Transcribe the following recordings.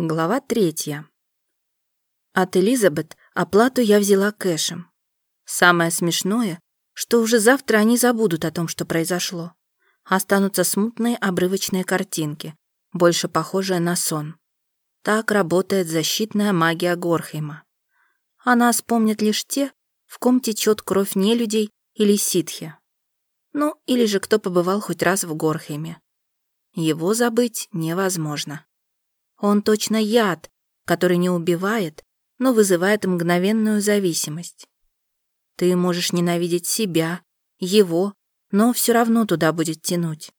Глава третья. От Элизабет оплату я взяла кэшем. Самое смешное, что уже завтра они забудут о том, что произошло. Останутся смутные обрывочные картинки, больше похожие на сон. Так работает защитная магия Горхейма. Она вспомнит лишь те, в ком течет кровь нелюдей или ситхи. Ну, или же кто побывал хоть раз в Горхейме. Его забыть невозможно. Он точно яд, который не убивает, но вызывает мгновенную зависимость. Ты можешь ненавидеть себя, его, но все равно туда будет тянуть.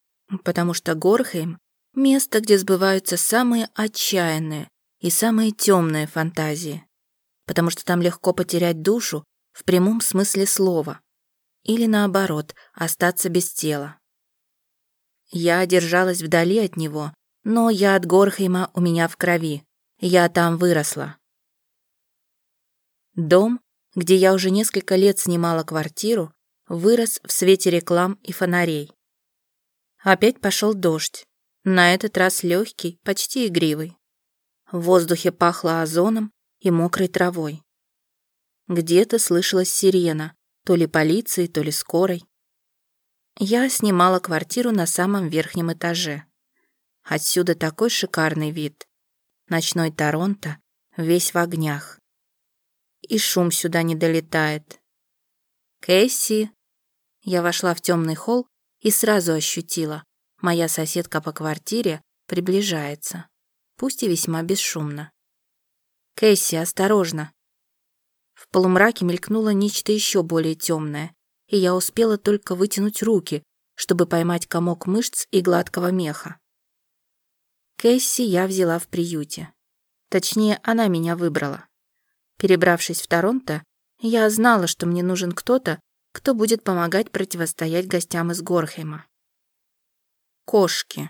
Потому что Горхейм — место, где сбываются самые отчаянные и самые темные фантазии. Потому что там легко потерять душу в прямом смысле слова. Или наоборот, остаться без тела. Я держалась вдали от него, но я от Горхейма у меня в крови. Я там выросла. Дом, где я уже несколько лет снимала квартиру, вырос в свете реклам и фонарей. Опять пошел дождь. На этот раз легкий, почти игривый. В воздухе пахло озоном и мокрой травой. Где-то слышалась сирена, то ли полиции, то ли скорой. Я снимала квартиру на самом верхнем этаже. Отсюда такой шикарный вид. Ночной Торонто весь в огнях. И шум сюда не долетает. Кэсси. Я вошла в темный холл и сразу ощутила. Моя соседка по квартире приближается. Пусть и весьма бесшумно. Кэсси, осторожно. В полумраке мелькнуло нечто еще более темное, и я успела только вытянуть руки, чтобы поймать комок мышц и гладкого меха. Кэсси я взяла в приюте. Точнее, она меня выбрала. Перебравшись в Торонто, я знала, что мне нужен кто-то, кто будет помогать противостоять гостям из Горхейма. Кошки.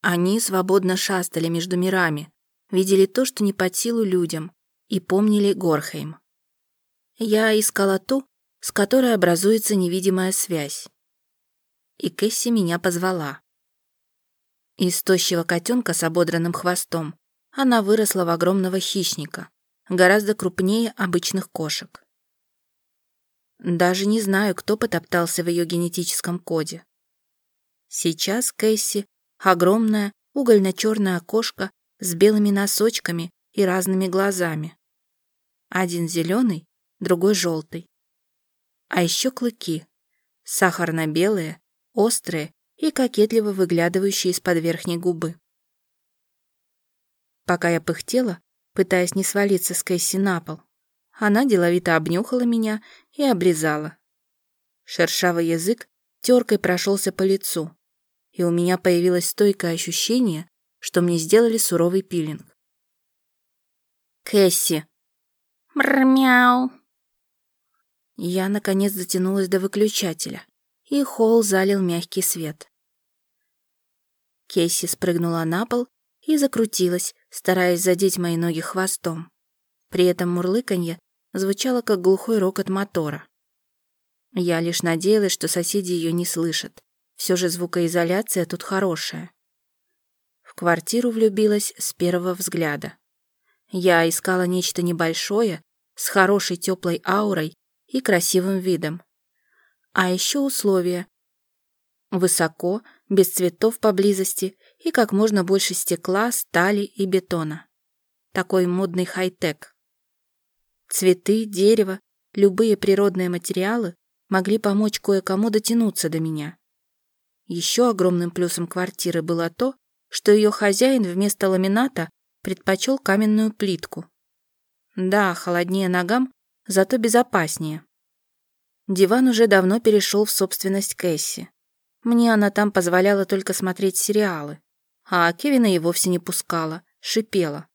Они свободно шастали между мирами, видели то, что не под силу людям, и помнили Горхейм. Я искала ту, с которой образуется невидимая связь. И Кэсси меня позвала. Из тощего котенка с ободранным хвостом она выросла в огромного хищника, гораздо крупнее обычных кошек. Даже не знаю, кто потоптался в ее генетическом коде. Сейчас Кэсси — огромная угольно-черная кошка с белыми носочками и разными глазами. Один зеленый, другой желтый. А еще клыки. Сахарно-белые, острые и кокетливо выглядывающие из-под верхней губы. Пока я пыхтела, пытаясь не свалиться с Кэсси на пол, она деловито обнюхала меня и обрезала. Шершавый язык теркой прошелся по лицу, и у меня появилось стойкое ощущение, что мне сделали суровый пилинг. «Кэсси!» «Мрмяу!» Я, наконец, дотянулась до выключателя, и холл залил мягкий свет. Кейси спрыгнула на пол и закрутилась, стараясь задеть мои ноги хвостом. При этом мурлыканье звучало, как глухой рокот мотора. Я лишь надеялась, что соседи ее не слышат. Все же звукоизоляция тут хорошая. В квартиру влюбилась с первого взгляда. Я искала нечто небольшое, с хорошей теплой аурой и красивым видом. А еще условия. Высоко, без цветов поблизости и как можно больше стекла, стали и бетона. Такой модный хай-тек. Цветы, дерево, любые природные материалы могли помочь кое-кому дотянуться до меня. Еще огромным плюсом квартиры было то, что ее хозяин вместо ламината предпочел каменную плитку. Да, холоднее ногам, зато безопаснее. Диван уже давно перешел в собственность Кэсси. Мне она там позволяла только смотреть сериалы, а Кевина и вовсе не пускала, шипела.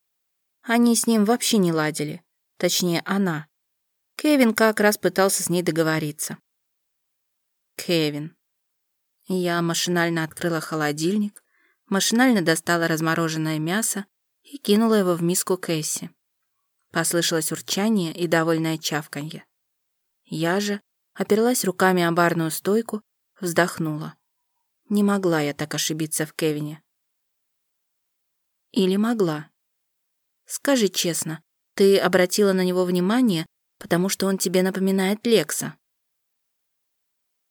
Они с ним вообще не ладили, точнее, она. Кевин как раз пытался с ней договориться. Кевин. Я машинально открыла холодильник, машинально достала размороженное мясо и кинула его в миску Кэсси. Послышалось урчание и довольное чавканье. Я же оперлась руками о барную стойку, вздохнула. Не могла я так ошибиться в Кевине. Или могла. Скажи честно, ты обратила на него внимание, потому что он тебе напоминает Лекса?»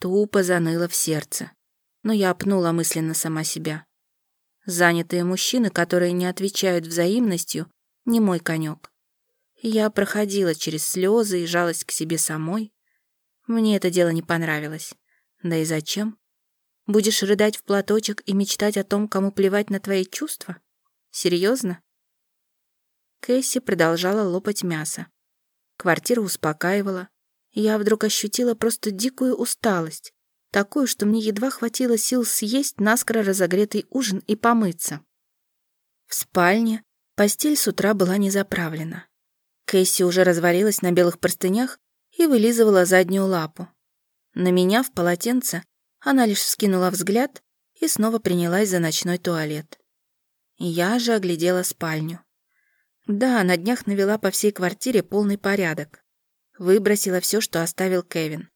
Тупо заныло в сердце, но я опнула мысленно сама себя. Занятые мужчины, которые не отвечают взаимностью, не мой конек. Я проходила через слезы и жалость к себе самой. Мне это дело не понравилось. Да и зачем? Будешь рыдать в платочек и мечтать о том, кому плевать на твои чувства? Серьезно? Кэсси продолжала лопать мясо. Квартира успокаивала. Я вдруг ощутила просто дикую усталость, такую, что мне едва хватило сил съесть наскоро разогретый ужин и помыться. В спальне постель с утра была не заправлена. Кэсси уже развалилась на белых простынях и вылизывала заднюю лапу. На меня в полотенце она лишь вскинула взгляд и снова принялась за ночной туалет. Я же оглядела спальню. Да, на днях навела по всей квартире полный порядок. Выбросила все, что оставил Кевин.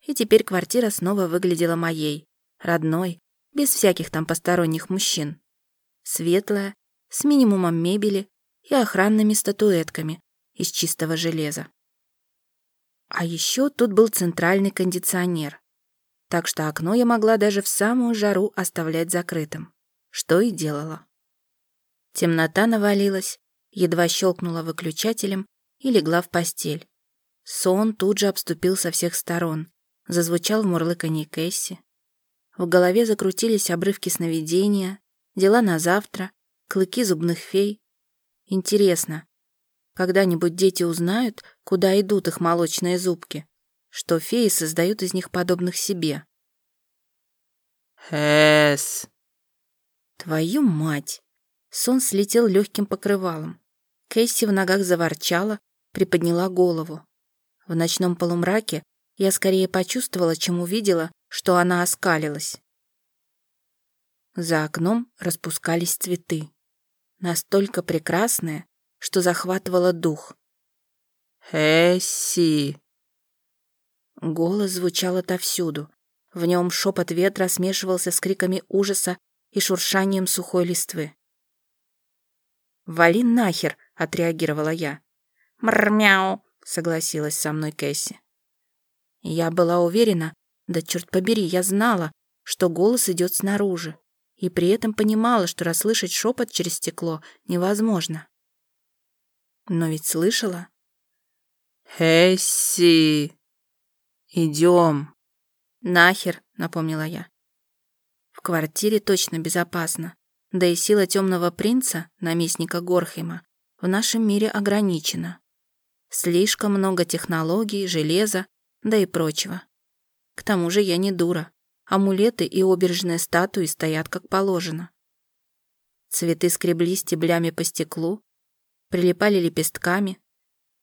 И теперь квартира снова выглядела моей, родной, без всяких там посторонних мужчин. Светлая, с минимумом мебели и охранными статуэтками из чистого железа. А еще тут был центральный кондиционер, так что окно я могла даже в самую жару оставлять закрытым, что и делала. Темнота навалилась, едва щелкнула выключателем и легла в постель. Сон тут же обступил со всех сторон, зазвучал в мурлыканье Кэсси. В голове закрутились обрывки сновидения, дела на завтра, клыки зубных фей. Интересно, когда-нибудь дети узнают, куда идут их молочные зубки, что феи создают из них подобных себе? Хэс. Твою мать! Сон слетел легким покрывалом. Кэсси в ногах заворчала, приподняла голову. В ночном полумраке я скорее почувствовала, чем увидела, что она оскалилась. За окном распускались цветы. Настолько прекрасные, что захватывало дух. «Эсси!» Голос звучал отовсюду. В нем шепот ветра смешивался с криками ужаса и шуршанием сухой листвы. «Вали нахер!» — отреагировала я. «Мрмяу!» — согласилась со мной Кэсси. Я была уверена, да черт побери, я знала, что голос идет снаружи, и при этом понимала, что расслышать шепот через стекло невозможно. Но ведь слышала. «Хесси! Идем!» «Нахер!» — напомнила я. В квартире точно безопасно. Да и сила темного принца, наместника Горхема, в нашем мире ограничена. Слишком много технологий, железа, да и прочего. К тому же я не дура. Амулеты и обережные статуи стоят как положено. Цветы скребли стеблями по стеклу, прилипали лепестками.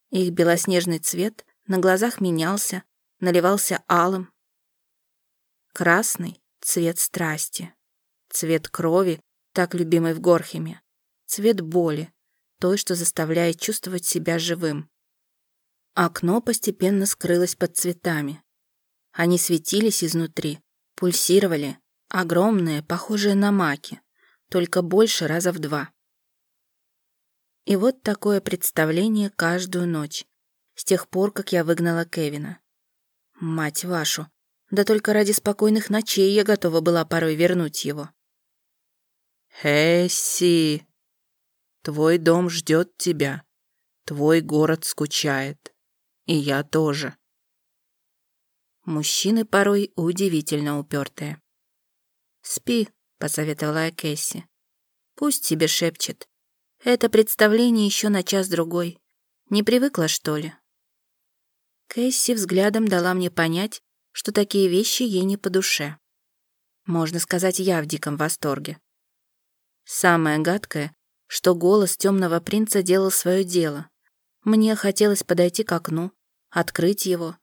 Их белоснежный цвет на глазах менялся, наливался алым. Красный — цвет страсти, цвет крови так любимый в Горхеме, цвет боли, той, что заставляет чувствовать себя живым. Окно постепенно скрылось под цветами. Они светились изнутри, пульсировали, огромные, похожие на маки, только больше раза в два. И вот такое представление каждую ночь, с тех пор, как я выгнала Кевина. Мать вашу, да только ради спокойных ночей я готова была порой вернуть его. Хесси, твой дом ждет тебя. Твой город скучает. И я тоже. Мужчины порой удивительно упертые. «Спи», — посоветовала я Кэсси. «Пусть тебе шепчет. Это представление еще на час-другой. Не привыкла, что ли?» Кэсси взглядом дала мне понять, что такие вещи ей не по душе. Можно сказать, я в диком восторге. Самое гадкое, что голос темного принца делал свое дело. Мне хотелось подойти к окну, открыть его.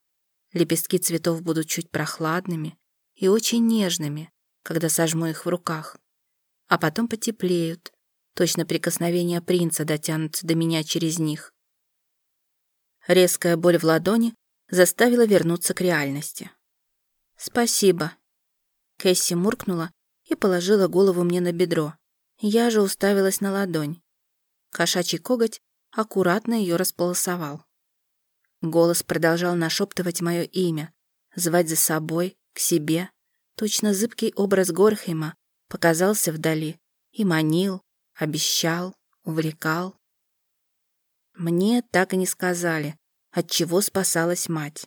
Лепестки цветов будут чуть прохладными и очень нежными, когда сожму их в руках. А потом потеплеют. Точно прикосновения принца дотянутся до меня через них. Резкая боль в ладони заставила вернуться к реальности. «Спасибо». Кэсси муркнула и положила голову мне на бедро. Я же уставилась на ладонь. Кошачий коготь аккуратно ее располосовал. Голос продолжал нашептывать мое имя, звать за собой, к себе. Точно зыбкий образ Горхейма показался вдали и манил, обещал, увлекал. Мне так и не сказали, от чего спасалась мать,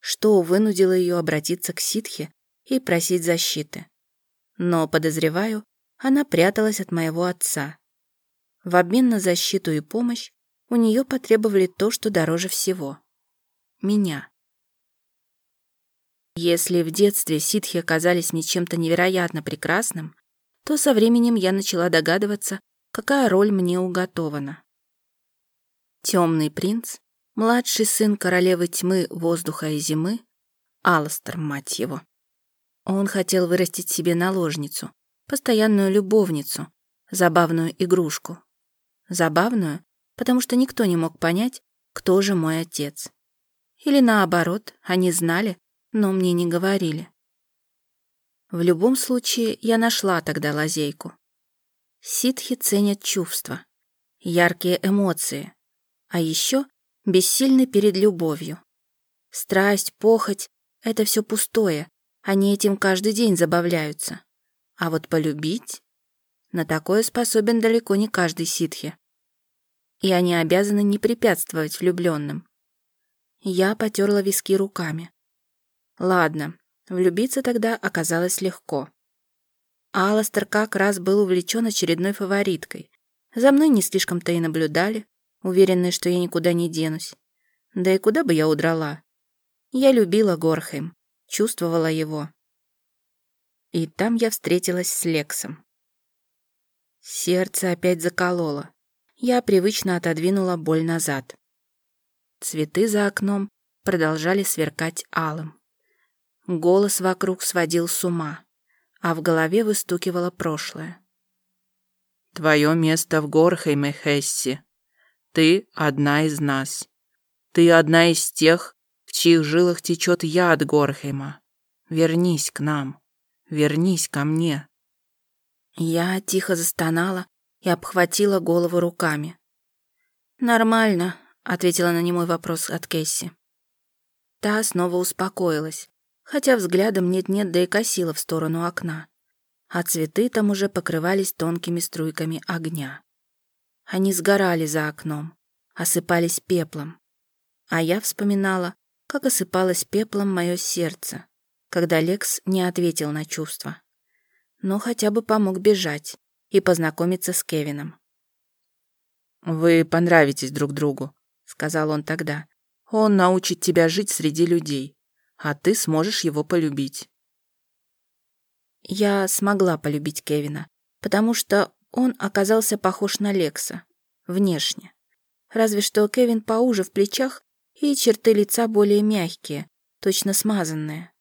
что вынудило ее обратиться к ситхе и просить защиты. Но, подозреваю, она пряталась от моего отца. В обмен на защиту и помощь у нее потребовали то, что дороже всего — меня. Если в детстве ситхи оказались мне чем-то невероятно прекрасным, то со временем я начала догадываться, какая роль мне уготована. Темный принц, младший сын королевы тьмы, воздуха и зимы, Аластер, мать его. Он хотел вырастить себе наложницу, постоянную любовницу, забавную игрушку. Забавную, потому что никто не мог понять, кто же мой отец. Или наоборот, они знали, но мне не говорили. В любом случае, я нашла тогда лазейку. Ситхи ценят чувства, яркие эмоции, а еще бессильны перед любовью. Страсть, похоть — это все пустое, они этим каждый день забавляются. А вот полюбить... На такое способен далеко не каждый ситхи. И они обязаны не препятствовать влюбленным. Я потерла виски руками. Ладно, влюбиться тогда оказалось легко. Аластер как раз был увлечен очередной фавориткой. За мной не слишком-то и наблюдали, уверенные, что я никуда не денусь. Да и куда бы я удрала? Я любила Горхейм, чувствовала его. И там я встретилась с Лексом. Сердце опять закололо. Я привычно отодвинула боль назад. Цветы за окном продолжали сверкать алым. Голос вокруг сводил с ума, а в голове выстукивало прошлое. «Твое место в Горхейме, Хесси. Ты одна из нас. Ты одна из тех, в чьих жилах течет яд Горхейма. Вернись к нам. Вернись ко мне». Я тихо застонала и обхватила голову руками. «Нормально», — ответила на немой вопрос от Кесси. Та снова успокоилась, хотя взглядом нет-нет, да и косила в сторону окна. А цветы там уже покрывались тонкими струйками огня. Они сгорали за окном, осыпались пеплом. А я вспоминала, как осыпалось пеплом мое сердце, когда Лекс не ответил на чувства. Но хотя бы помог бежать и познакомиться с Кевином. «Вы понравитесь друг другу», — сказал он тогда. «Он научит тебя жить среди людей, а ты сможешь его полюбить». Я смогла полюбить Кевина, потому что он оказался похож на Лекса, внешне. Разве что Кевин поуже в плечах и черты лица более мягкие, точно смазанные.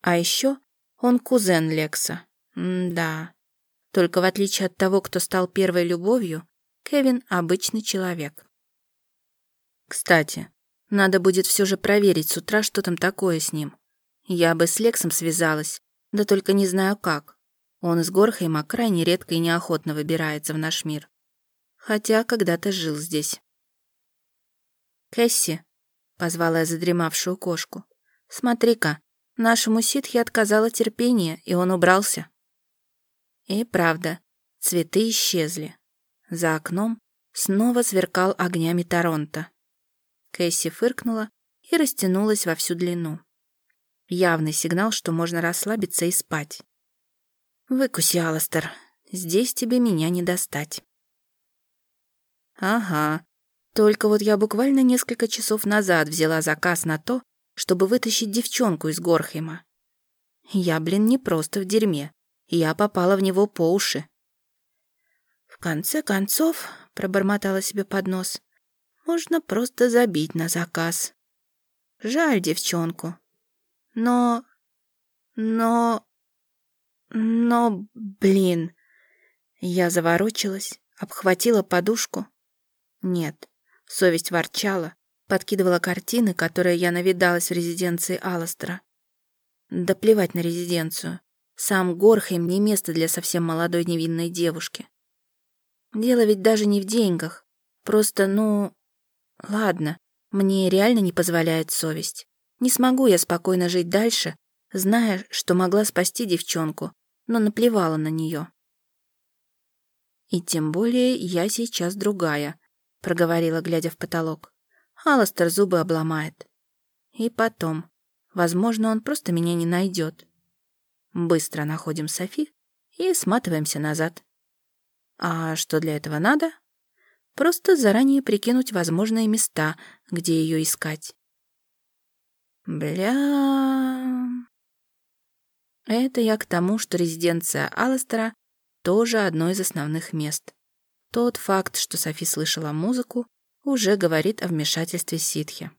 А еще он кузен Лекса. М да. Только в отличие от того, кто стал первой любовью, Кевин обычный человек. Кстати, надо будет все же проверить с утра, что там такое с ним. Я бы с Лексом связалась, да только не знаю как. Он из Горхейма крайне редко и неохотно выбирается в наш мир. Хотя когда-то жил здесь. «Кэсси», — позвала я задремавшую кошку, — «смотри-ка, нашему ситхе отказало терпение, и он убрался». И правда, цветы исчезли. За окном снова сверкал огнями Торонто. Кэсси фыркнула и растянулась во всю длину. Явный сигнал, что можно расслабиться и спать. «Выкуси, Алластер, здесь тебе меня не достать». «Ага, только вот я буквально несколько часов назад взяла заказ на то, чтобы вытащить девчонку из Горхема. Я, блин, не просто в дерьме. Я попала в него по уши. В конце концов, пробормотала себе под нос, можно просто забить на заказ. Жаль девчонку. Но... Но... Но, блин... Я заворочилась, обхватила подушку. Нет, Совесть ворчала, подкидывала картины, которые я навидалась в резиденции Алластера. Да плевать на резиденцию. Сам Горхейм не место для совсем молодой невинной девушки. Дело ведь даже не в деньгах. Просто, ну... Ладно, мне реально не позволяет совесть. Не смогу я спокойно жить дальше, зная, что могла спасти девчонку, но наплевала на нее. «И тем более я сейчас другая», — проговорила, глядя в потолок. «Алластер зубы обломает. И потом, возможно, он просто меня не найдет. Быстро находим Софи и сматываемся назад. А что для этого надо? Просто заранее прикинуть возможные места, где ее искать. Бля... Это я к тому, что резиденция Алластера тоже одно из основных мест. Тот факт, что Софи слышала музыку, уже говорит о вмешательстве ситхи.